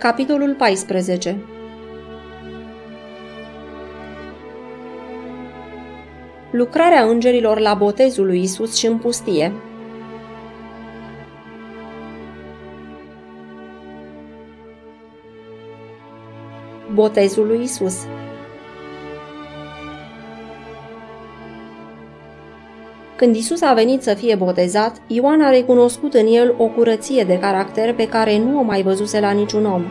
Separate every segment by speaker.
Speaker 1: Capitolul 14 Lucrarea îngerilor la botezul lui Isus și în pustie. Botezul lui Isus Când Isus a venit să fie botezat, Ioan a recunoscut în el o curăție de caracter pe care nu o mai văzuse la niciun om.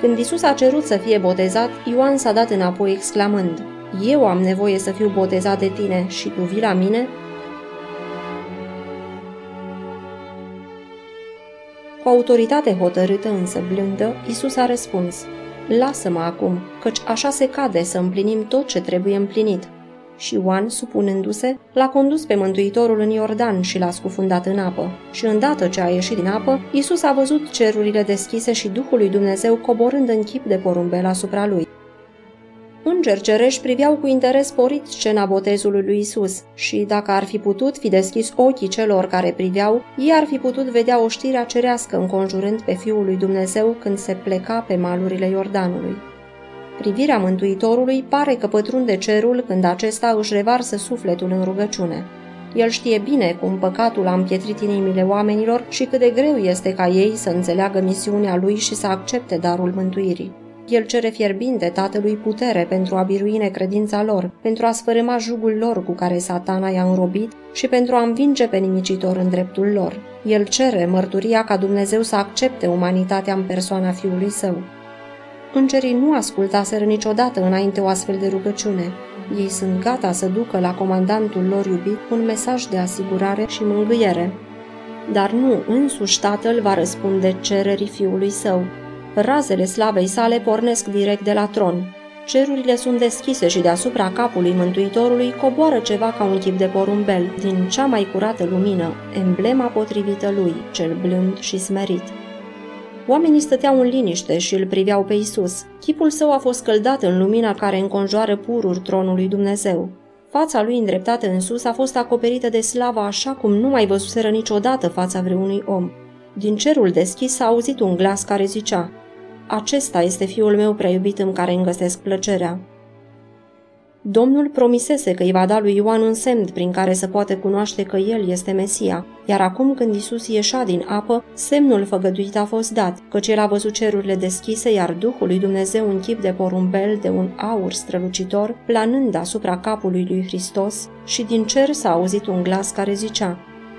Speaker 1: Când Isus a cerut să fie botezat, Ioan s-a dat înapoi exclamând, Eu am nevoie să fiu botezat de tine și tu vii la mine?" Cu autoritate hotărâtă însă blândă, Isus a răspuns, Lasă-mă acum, căci așa se cade să împlinim tot ce trebuie împlinit și Ioan, supunându-se, l-a condus pe Mântuitorul în Iordan și l-a scufundat în apă. Și îndată ce a ieșit din apă, Isus a văzut cerurile deschise și Duhul lui Dumnezeu coborând în chip de porumbel asupra lui. Îngeri cerești priveau cu interes sporit scena botezului lui Isus și, dacă ar fi putut fi deschis ochii celor care priveau, ei ar fi putut vedea oștirea cerească înconjurând pe Fiul lui Dumnezeu când se pleca pe malurile Iordanului. Privirea Mântuitorului pare că pătrunde cerul când acesta își revarsă sufletul în rugăciune. El știe bine cum păcatul a împietrit inimile oamenilor și cât de greu este ca ei să înțeleagă misiunea lui și să accepte darul mântuirii. El cere fierbinte tatălui putere pentru a birui necredința lor, pentru a sfărâma jugul lor cu care satana i-a înrobit și pentru a învinge pe nimicitor în dreptul lor. El cere mărturia ca Dumnezeu să accepte umanitatea în persoana Fiului Său. Îngerii nu ascultaseră niciodată înainte o astfel de rugăciune. Ei sunt gata să ducă la comandantul lor iubit un mesaj de asigurare și mângâiere. Dar nu însuși tatăl va răspunde cererii fiului său. Razele slavei sale pornesc direct de la tron. Cerurile sunt deschise și deasupra capului Mântuitorului coboară ceva ca un chip de porumbel, din cea mai curată lumină, emblema potrivită lui, cel blând și smerit. Oamenii stăteau în liniște și îl priveau pe Isus. Chipul său a fost scăldat în lumina care înconjoară purul tronului Dumnezeu. Fața lui îndreptată în sus a fost acoperită de slavă așa cum nu mai văzuseră niciodată fața vreunui om. Din cerul deschis s-a auzit un glas care zicea, Acesta este fiul meu preiubit în care îmi găsesc plăcerea. Domnul promisese că îi va da lui Ioan un semn prin care să poate cunoaște că el este Mesia, iar acum când Isus ieșea din apă, semnul făgăduit a fost dat, căci el a văzut cerurile deschise, iar Duhul lui Dumnezeu în chip de porumbel de un aur strălucitor, planând asupra capului lui Hristos, și din cer s-a auzit un glas care zicea,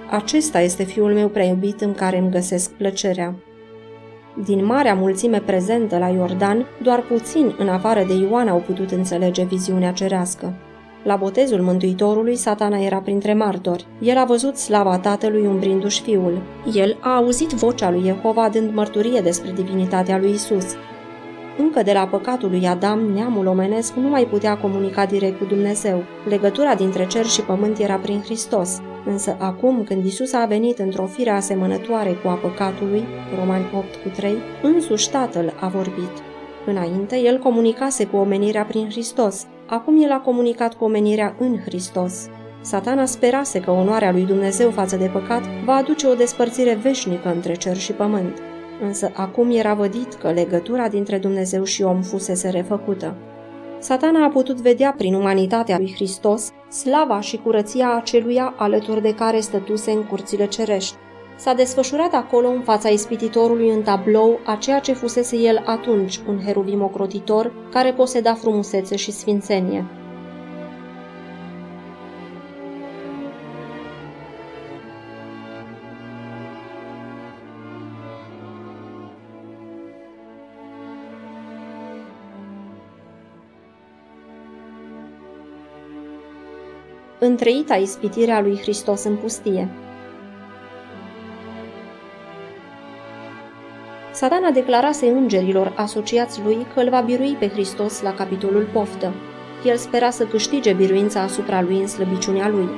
Speaker 1: Acesta este Fiul meu preiubit în care îmi găsesc plăcerea. Din marea mulțime prezentă la Iordan, doar puțin în afară de Ioan au putut înțelege viziunea cerească. La botezul Mântuitorului, satana era printre martori. El a văzut slava tatălui umbrindu-și fiul. El a auzit vocea lui Jehova dând mărturie despre divinitatea lui Isus. Încă de la păcatul lui Adam, neamul omenesc nu mai putea comunica direct cu Dumnezeu. Legătura dintre cer și pământ era prin Hristos. Însă acum, când Isus a venit într-o fire asemănătoare cu a păcatului, Romani 8 cu 3, însuși Tatăl a vorbit. Înainte, el comunicase cu omenirea prin Hristos. Acum el a comunicat cu omenirea în Hristos. Satana sperase că onoarea lui Dumnezeu față de păcat va aduce o despărțire veșnică între cer și pământ. Însă acum era vădit că legătura dintre Dumnezeu și om fusese refăcută. Satana a putut vedea prin umanitatea lui Hristos slava și curăția aceluia alături de care stătuse în curțile cerești. S-a desfășurat acolo în fața ispititorului în tablou a ceea ce fusese el atunci, un heruvim ocrotitor care poseda frumusețe și sfințenie. Întreita ispitirea lui Hristos în pustie. Satana declarase îngerilor asociați lui că îl va birui pe Hristos la capitolul poftă. El spera să câștige biruința asupra lui în slăbiciunea lui.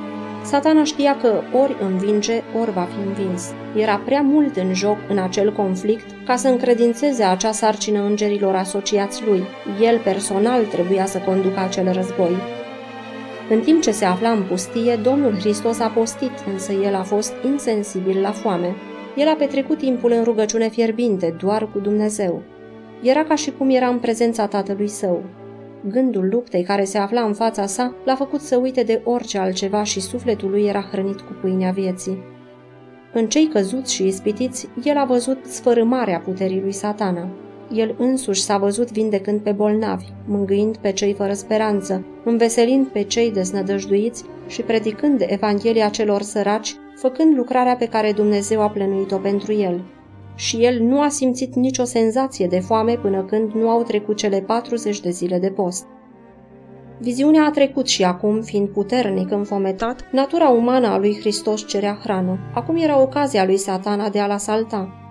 Speaker 1: Satana știa că ori învinge, ori va fi învins. Era prea mult în joc în acel conflict ca să încredințeze acea sarcină îngerilor asociați lui. El personal trebuia să conducă acel război. În timp ce se afla în pustie, Domnul Hristos a postit, însă el a fost insensibil la foame. El a petrecut timpul în rugăciune fierbinte, doar cu Dumnezeu. Era ca și cum era în prezența tatălui său. Gândul luptei care se afla în fața sa l-a făcut să uite de orice altceva și sufletul lui era hrănit cu pâinea vieții. În cei căzuți și ispitiți, el a văzut sfărâmarea puterii lui satana. El însuși s-a văzut vindecând pe bolnavi, mângâind pe cei fără speranță, înveselind pe cei desnădăjduiți și predicând Evanghelia celor săraci, făcând lucrarea pe care Dumnezeu a plănuit-o pentru el. Și el nu a simțit nicio senzație de foame până când nu au trecut cele 40 de zile de post. Viziunea a trecut și acum, fiind puternic înfometat, natura umană a lui Hristos cerea hrană. Acum era ocazia lui satana de a-l asalta.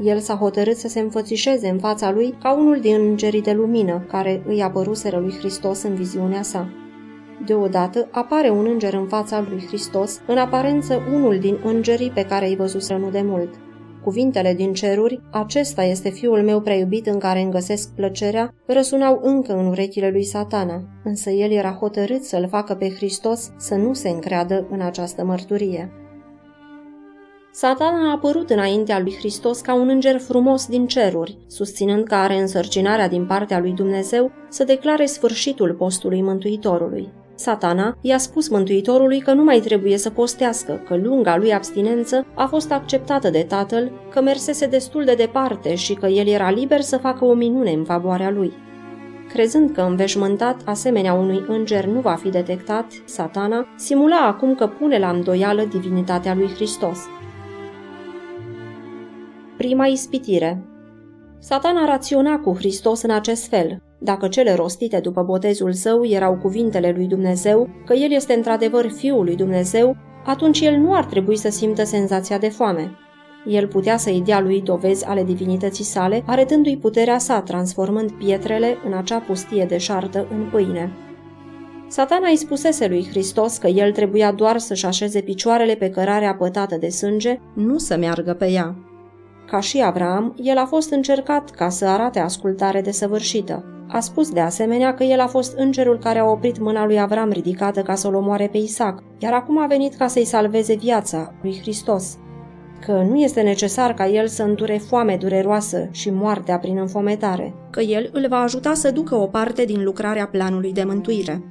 Speaker 1: El s-a hotărât să se înfățișeze în fața lui ca unul din îngerii de lumină care îi apăruseră lui Hristos în viziunea sa. Deodată apare un înger în fața lui Hristos, în aparență unul din îngerii pe care îi văzuseră nu de mult. Cuvintele din ceruri, acesta este fiul meu prea iubit în care îmi găsesc plăcerea, răsunau încă în urechile lui satana, însă el era hotărât să-l facă pe Hristos să nu se încreadă în această mărturie. Satana a apărut înaintea lui Hristos ca un înger frumos din ceruri, susținând că are însărcinarea din partea lui Dumnezeu să declare sfârșitul postului Mântuitorului. Satana i-a spus Mântuitorului că nu mai trebuie să postească, că lunga lui abstinență a fost acceptată de tatăl, că mersese destul de departe și că el era liber să facă o minune în favoarea lui. Crezând că înveșmântat asemenea unui înger nu va fi detectat, satana simula acum că pune la îndoială divinitatea lui Hristos. Prima ispitire Satana raționa cu Hristos în acest fel. Dacă cele rostite după botezul său erau cuvintele lui Dumnezeu, că el este într-adevăr Fiul lui Dumnezeu, atunci el nu ar trebui să simtă senzația de foame. El putea să-i dea lui dovezi ale divinității sale, arătându-i puterea sa, transformând pietrele în acea pustie deșartă în pâine. Satana îi spusese lui Hristos că el trebuia doar să-și așeze picioarele pe cărarea pătată de sânge, nu să meargă pe ea. Ca și Avram, el a fost încercat ca să arate ascultare desăvârșită. A spus de asemenea că el a fost îngerul care a oprit mâna lui Avram ridicată ca să-l omoare pe Isaac, iar acum a venit ca să-i salveze viața lui Hristos. Că nu este necesar ca el să îndure foame dureroasă și moartea prin înfometare, că el îl va ajuta să ducă o parte din lucrarea planului de mântuire.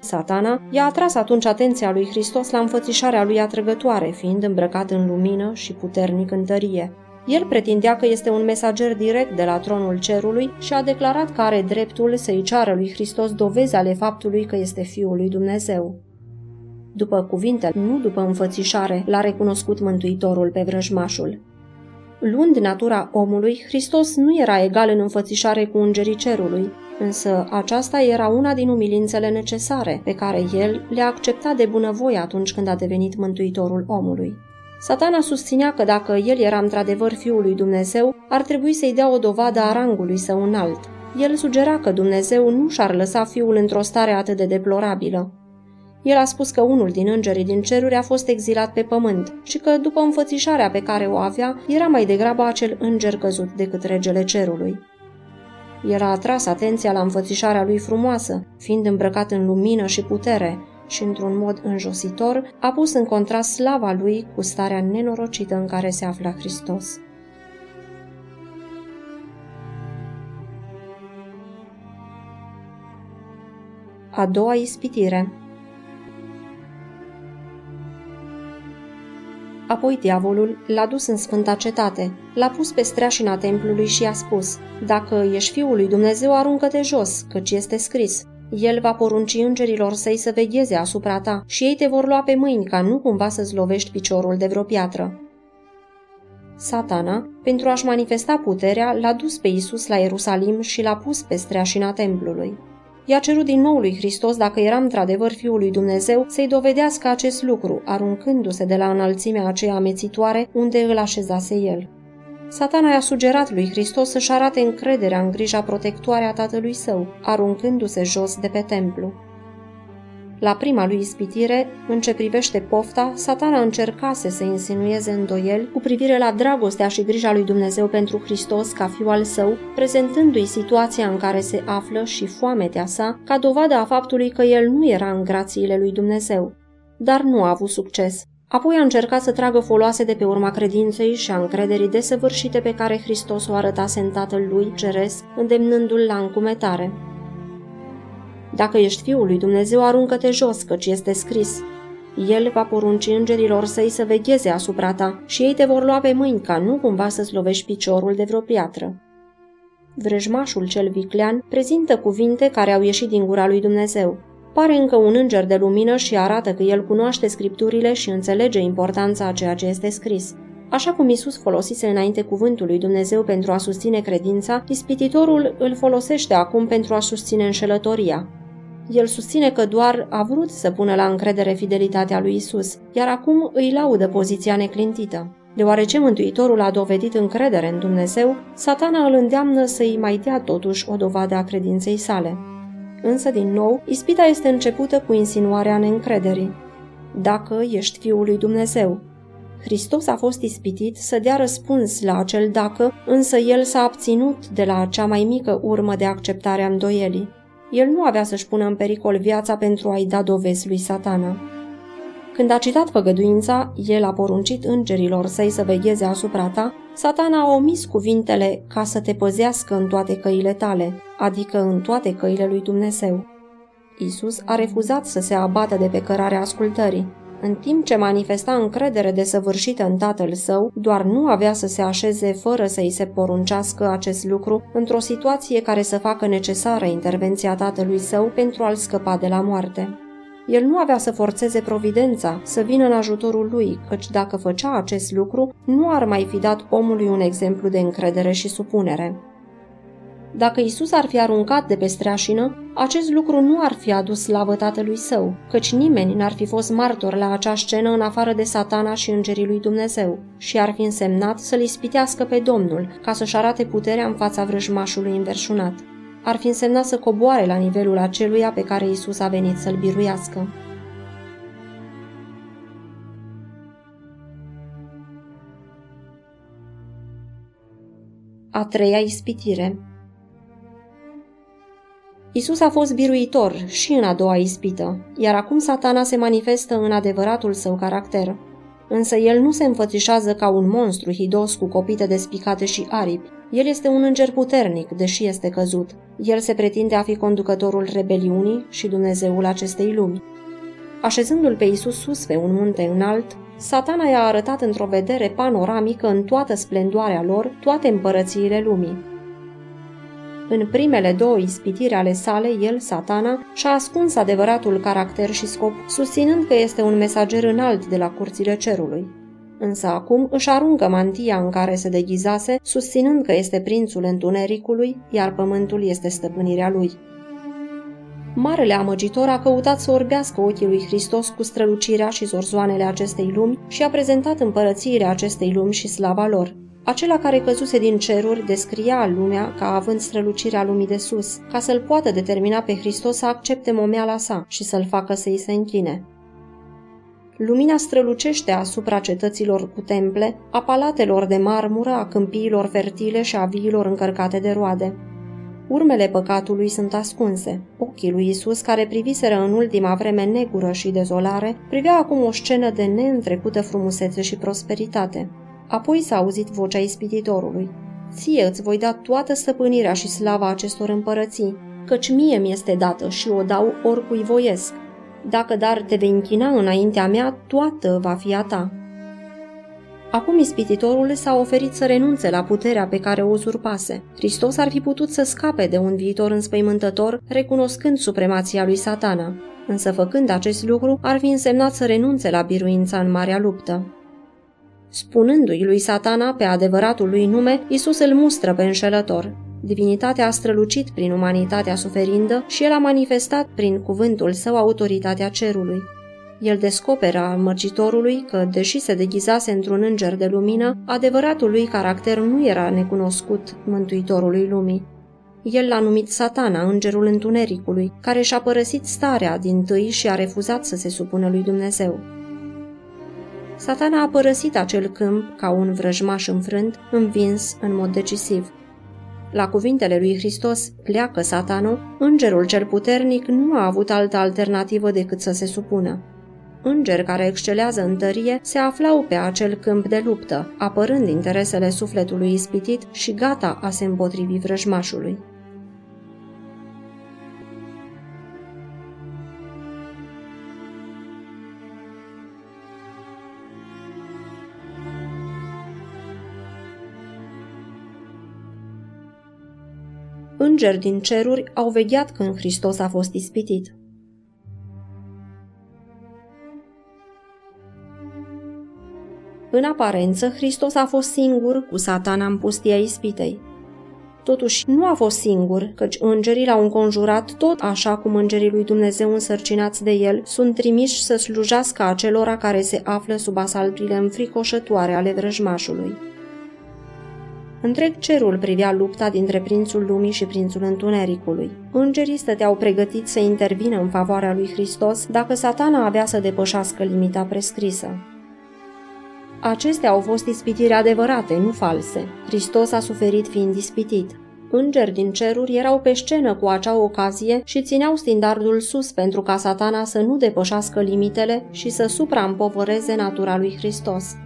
Speaker 1: Satana i-a atras atunci atenția lui Hristos la înfățișarea lui atrăgătoare, fiind îmbrăcat în lumină și puternic în tărie. El pretindea că este un mesager direct de la tronul cerului și a declarat că are dreptul să-i ceară lui Hristos dovezi ale faptului că este Fiul lui Dumnezeu. După cuvinte, nu după înfățișare, l-a recunoscut Mântuitorul pe vrăjmașul. Luând natura omului, Hristos nu era egal în înfățișare cu îngerii cerului, însă aceasta era una din umilințele necesare pe care el le-a acceptat de bunăvoie atunci când a devenit Mântuitorul omului. Satana susținea că dacă el era într-adevăr Fiul lui Dumnezeu, ar trebui să-i dea o dovadă a rangului său înalt. El sugera că Dumnezeu nu și-ar lăsa Fiul într-o stare atât de deplorabilă. El a spus că unul din îngerii din ceruri a fost exilat pe pământ și că, după înfățișarea pe care o avea, era mai degrabă acel înger căzut decât regele cerului. El a atras atenția la înfățișarea lui frumoasă, fiind îmbrăcat în lumină și putere, și, într-un mod înjositor, a pus în contrast slava lui cu starea nenorocită în care se afla Hristos. A doua ispitire Apoi diavolul l-a dus în sfânta cetate, l-a pus pe streașina templului și i-a spus, Dacă ești fiul lui Dumnezeu, aruncă-te jos, căci este scris, el va porunci îngerilor săi să vegheze asupra ta și ei te vor lua pe mâini ca nu cumva să-ți lovești piciorul de vreo piatră. Satana, pentru a-și manifesta puterea, l-a dus pe Isus la Ierusalim și l-a pus pe streașina templului. I-a cerut din nou lui Hristos, dacă era într-adevăr Fiul lui Dumnezeu, să-i dovedească acest lucru, aruncându-se de la înălțimea aceea amețitoare unde îl așezase el. Satana i-a sugerat lui Hristos să-și arate încrederea în grija protectoare a tatălui său, aruncându-se jos de pe templu. La prima lui ispitire, în ce privește pofta, satana încercase să insinueze îndoieli cu privire la dragostea și grija lui Dumnezeu pentru Hristos ca fiul al său, prezentându-i situația în care se află și foametea sa ca dovadă a faptului că el nu era în grațiile lui Dumnezeu. Dar nu a avut succes. Apoi a încercat să tragă foloase de pe urma credinței și a încrederii desăvârșite pe care Hristos o arătase în Tatăl lui ceresc, îndemnându-l la încumetare. Dacă ești Fiul lui Dumnezeu, aruncă-te jos, căci este scris. El va porunci îngerilor săi să vegheze asupra ta și ei te vor lua pe mâini ca nu cumva să-ți lovești piciorul de vreo piatră. Vrăjmașul cel viclean prezintă cuvinte care au ieșit din gura lui Dumnezeu. Pare încă un înger de lumină și arată că el cunoaște scripturile și înțelege importanța a ceea ce este scris. Așa cum Isus folosise înainte cuvântul lui Dumnezeu pentru a susține credința, ispititorul îl folosește acum pentru a susține înșelătoria. El susține că doar a vrut să pună la încredere fidelitatea lui Isus, iar acum îi laudă poziția neclintită. Deoarece Mântuitorul a dovedit încredere în Dumnezeu, satana îl îndeamnă să-i mai dea totuși o dovadă a credinței sale. Însă, din nou, ispita este începută cu insinuarea neîncrederii. Dacă ești Fiul lui Dumnezeu. Hristos a fost ispitit să dea răspuns la acel dacă, însă el s-a abținut de la cea mai mică urmă de acceptare a îndoielii. El nu avea să-și pună în pericol viața pentru a-i da dovezi lui satana. Când a citat făgăduința, el a poruncit îngerilor să-i să vegheze asupra ta, satana a omis cuvintele ca să te păzească în toate căile tale, adică în toate căile lui Dumnezeu. Isus a refuzat să se abată de pe cărarea ascultării. În timp ce manifesta încredere desăvârșită în tatăl său, doar nu avea să se așeze fără să-i se poruncească acest lucru într-o situație care să facă necesară intervenția tatălui său pentru a-l scăpa de la moarte. El nu avea să forțeze providența să vină în ajutorul lui, căci dacă făcea acest lucru, nu ar mai fi dat omului un exemplu de încredere și supunere. Dacă Isus ar fi aruncat de pe streașină, acest lucru nu ar fi adus slavă tatălui său, căci nimeni n-ar fi fost martor la acea scenă în afară de satana și îngerii lui Dumnezeu și ar fi însemnat să-l ispitească pe Domnul ca să-și arate puterea în fața vrăjmașului înverșunat ar fi însemnat să coboare la nivelul aceluia pe care Isus a venit să-l biruiască. A treia ispitire Isus a fost biruitor și în a doua ispită, iar acum satana se manifestă în adevăratul său caracter. Însă el nu se înfățișează ca un monstru hidos cu copite despicate și aripi. El este un înger puternic, deși este căzut. El se pretinde a fi conducătorul rebeliunii și Dumnezeul acestei lumi. Așezându-l pe Isus sus pe un munte înalt, satana i-a arătat într-o vedere panoramică în toată splendoarea lor toate împărățiile lumii. În primele două ispitiri ale sale, el, satana, și-a ascuns adevăratul caracter și scop, susținând că este un mesager înalt de la curțile cerului. Însă acum își aruncă mantia în care se deghizase, susținând că este prințul întunericului, iar pământul este stăpânirea lui. Marele amăgitor a căutat să orbească ochii lui Hristos cu strălucirea și zorzoanele acestei lumi și a prezentat împărățirea acestei lumi și slava lor. Acela care căzuse din ceruri descria lumea ca având strălucirea lumii de sus, ca să-l poată determina pe Hristos să accepte momeala sa și să-l facă să-i se închine. Lumina strălucește asupra cetăților cu temple, a palatelor de marmură, a câmpiilor fertile și a viilor încărcate de roade. Urmele păcatului sunt ascunse. Ochii lui Isus, care priviseră în ultima vreme negură și dezolare, privea acum o scenă de neîntrecută frumusețe și prosperitate. Apoi s-a auzit vocea ispititorului. Ție îți voi da toată stăpânirea și slava acestor împărății, căci mie mi este dată și o dau oricui voiesc. Dacă dar te vei închina înaintea mea, toată va fi a ta. Acum ispititorul s-a oferit să renunțe la puterea pe care o uzurpase. Hristos ar fi putut să scape de un viitor înspăimântător, recunoscând supremația lui satana. Însă făcând acest lucru, ar fi însemnat să renunțe la biruința în marea luptă. Spunându-i lui satana pe adevăratul lui nume, Isus îl mustră pe înșelător. Divinitatea a strălucit prin umanitatea suferindă și el a manifestat prin cuvântul său autoritatea cerului. El descoperă al mărgitorului că, deși se deghizase într-un înger de lumină, adevăratul lui caracter nu era necunoscut mântuitorului lumii. El l-a numit satana, îngerul întunericului, care și-a părăsit starea din tâi și a refuzat să se supună lui Dumnezeu. Satana a părăsit acel câmp ca un vrăjmaș înfrânt, învins în mod decisiv. La cuvintele lui Hristos, pleacă satanul, îngerul cel puternic nu a avut altă alternativă decât să se supună. îngeri care excelează în tărie se aflau pe acel câmp de luptă, apărând interesele sufletului ispitit și gata a se împotrivi vrăjmașului. Îngeri din ceruri au vegheat când Hristos a fost ispitit. În aparență, Hristos a fost singur cu satana în pustia ispitei. Totuși, nu a fost singur, căci îngerii l-au înconjurat tot așa cum îngerii lui Dumnezeu însărcinați de el sunt trimiși să slujească acelora care se află sub asalturile înfricoșătoare ale vrăjmașului. Întreg cerul privea lupta dintre prințul lumii și prințul întunericului. Îngerii stăteau pregătiți să intervină în favoarea lui Hristos dacă satana avea să depășească limita prescrisă. Acestea au fost ispitiri adevărate, nu false. Hristos a suferit fiind ispitit. Îngeri din ceruri erau pe scenă cu acea ocazie și țineau standardul sus pentru ca satana să nu depășească limitele și să supraîmpovăreze natura lui Hristos.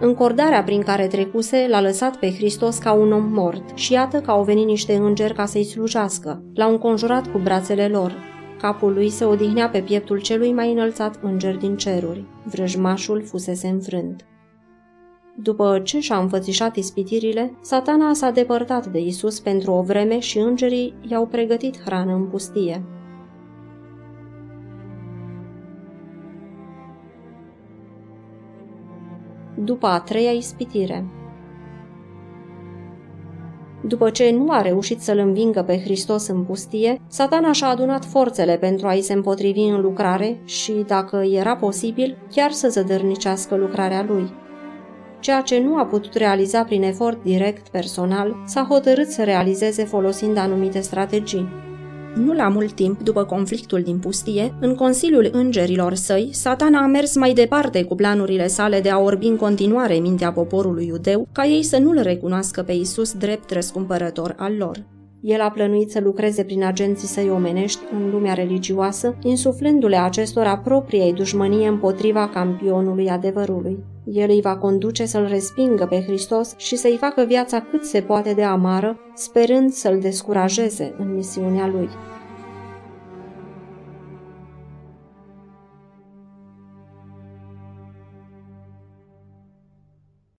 Speaker 1: Încordarea prin care trecuse l-a lăsat pe Hristos ca un om mort și iată că au venit niște îngeri ca să-i slujească. L-au înconjurat cu brațele lor. Capul lui se odihnea pe pieptul celui mai înălțat înger din ceruri. Vrăjmașul fusese înfrânt. După ce și-a înfățișat ispitirile, satana s-a depărtat de Isus pentru o vreme și îngerii i-au pregătit hrană în pustie. După a treia ispitire. După ce nu a reușit să-l învingă pe Hristos în pustie, satana și-a adunat forțele pentru a-i se împotrivi în lucrare și, dacă era posibil, chiar să zădărnicească lucrarea lui. Ceea ce nu a putut realiza prin efort direct personal, s-a hotărât să realizeze folosind anumite strategii. Nu la mult timp după conflictul din pustie, în Consiliul Îngerilor săi, satana a mers mai departe cu planurile sale de a orbi în continuare mintea poporului iudeu, ca ei să nu-l recunoască pe Isus drept răscumpărător al lor. El a plănuit să lucreze prin agenții săi omenești în lumea religioasă, insuflându-le acestora propriei dușmănie împotriva campionului adevărului. El îi va conduce să-l respingă pe Hristos și să-i facă viața cât se poate de amară, sperând să-l descurajeze în misiunea lui.